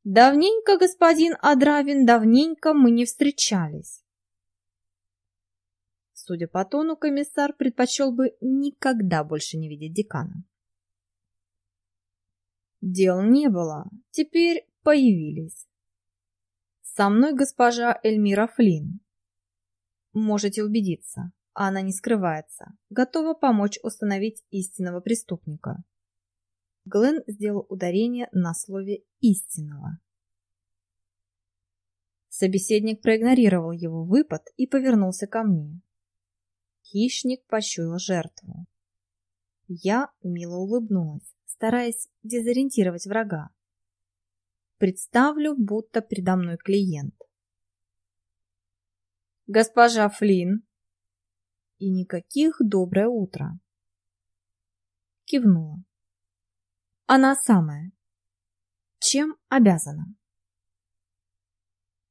Давненько, господин Адравин, давненько мы не встречались. Судя по тону, комиссар предпочел бы никогда больше не видеть декана. Дел не было, теперь появились. Со мной госпожа Эльмира Флинн. Можете убедиться, она не скрывается, готова помочь установить истинного преступника. Глен сделал ударение на слове «истинного». Собеседник проигнорировал его выпад и повернулся ко мне. Хищник почуял жертву. Я мило улыбнулась, стараясь дезориентировать врага. Представлю, будто передо мной клиент. «Госпожа Флинн!» И никаких «доброе утро!» Кивнула. «Она самая. Чем обязана?»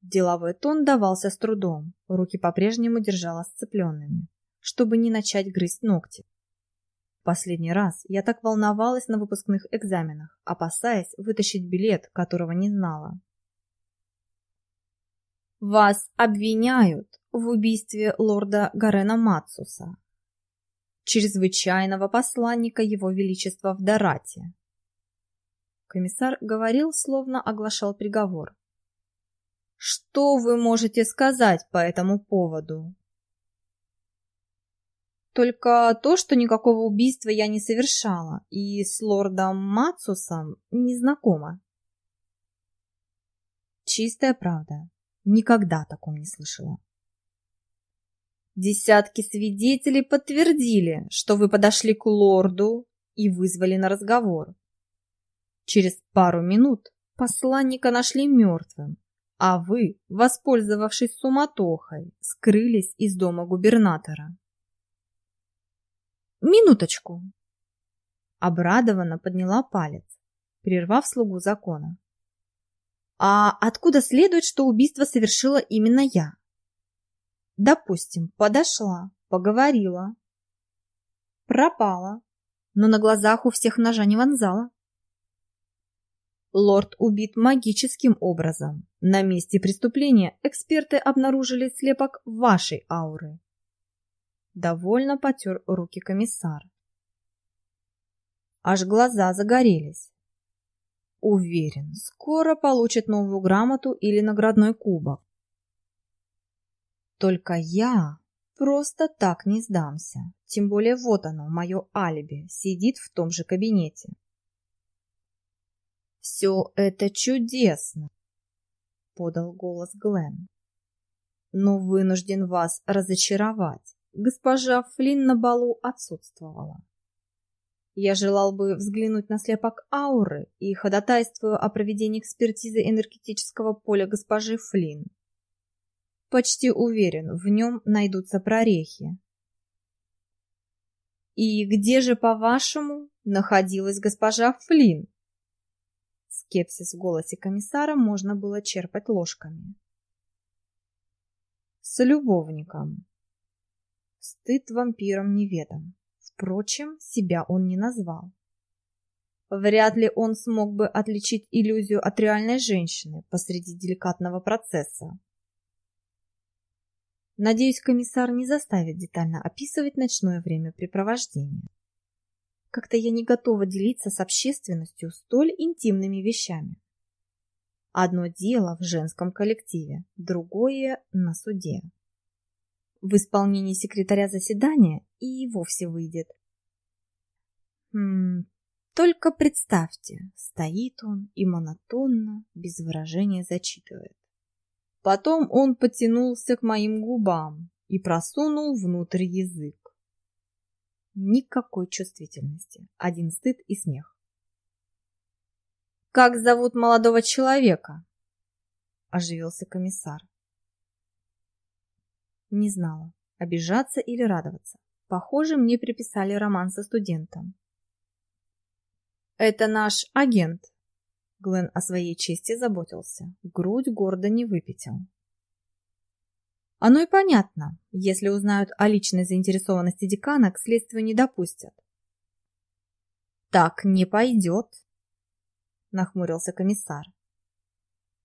Деловой тон давался с трудом, руки по-прежнему держала сцепленными чтобы не начать грызть ногти. Последний раз я так волновалась на выпускных экзаменах, опасаясь вытащить билет, которого не знала. Вас обвиняют в убийстве лорда Гарена Мацуса, чрезвычайного посланника его величества в Дарате. Комиссар говорил, словно оглашал приговор. Что вы можете сказать по этому поводу? Только то, что никакого убийства я не совершала и с лордом Мацусом не знакома. Чистая правда. Никогда о таком не слышала. Десятки свидетелей подтвердили, что вы подошли к лорду и вызвали на разговор. Через пару минут посланника нашли мертвым, а вы, воспользовавшись суматохой, скрылись из дома губернатора. Минуточку. Обрадованно подняла палец, прервав слугу закона. А откуда следует, что убийство совершила именно я? Допустим, подошла, поговорила, пропала, но на глазах у всех ножа не вонзала. Лорд убит магическим образом. На месте преступления эксперты обнаружили слепок вашей ауры. Довольно потер руки комиссар. Аж глаза загорелись. Уверен, скоро получит новую грамоту или наградной кубок. Только я просто так не сдамся. Тем более вот оно, мое алиби, сидит в том же кабинете. «Все это чудесно!» — подал голос Глен. «Но вынужден вас разочаровать госпожа Флинн на балу отсутствовала. Я желал бы взглянуть на слепок ауры и ходатайствую о проведении экспертизы энергетического поля госпожи Флинн. Почти уверен, в нем найдутся прорехи. «И где же, по-вашему, находилась госпожа Флинн?» Скепсис в голосе комиссара можно было черпать ложками. «С любовником», Стыд вампирам неведом. Впрочем, себя он не назвал. Вряд ли он смог бы отличить иллюзию от реальной женщины посреди деликатного процесса. Надеюсь, комиссар не заставит детально описывать ночное времяпрепровождение. Как-то я не готова делиться с общественностью столь интимными вещами. Одно дело в женском коллективе, другое на суде в исполнении секретаря заседания и вовсе выйдет. М только представьте, стоит он и монотонно, без выражения зачитывает. Потом он потянулся к моим губам и просунул внутрь язык. Никакой чувствительности, один стыд и смех. «Как зовут молодого человека?» – оживился комиссар. Не знала, обижаться или радоваться. Похоже, мне приписали роман со студентом. «Это наш агент». Глен о своей чести заботился. Грудь гордо не выпятил. Оно и понятно. Если узнают о личной заинтересованности декана, к следствию не допустят. «Так не пойдет», — нахмурился комиссар.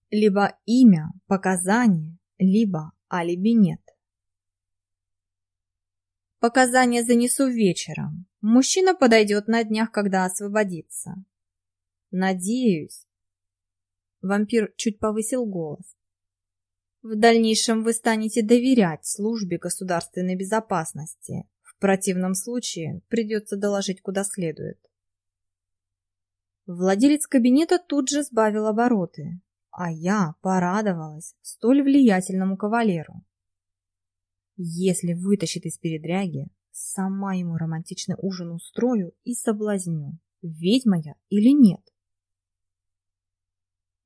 «Либо имя, показания, либо алиби нет». Показания занесу вечером. Мужчина подойдет на днях, когда освободится. Надеюсь. Вампир чуть повысил голос. В дальнейшем вы станете доверять службе государственной безопасности. В противном случае придется доложить куда следует. Владелец кабинета тут же сбавил обороты, а я порадовалась столь влиятельному кавалеру. Если вытащит из передряги, сама ему романтичный ужин устрою и соблазню, ведьма я или нет.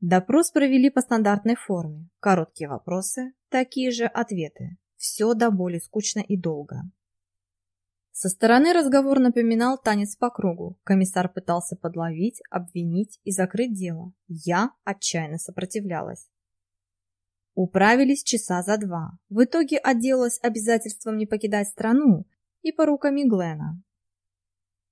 Допрос провели по стандартной форме. Короткие вопросы, такие же ответы. Все до боли скучно и долго. Со стороны разговор напоминал танец по кругу. Комиссар пытался подловить, обвинить и закрыть дело. Я отчаянно сопротивлялась. Управились часа за два. В итоге отделалась обязательством не покидать страну и поруками Глена.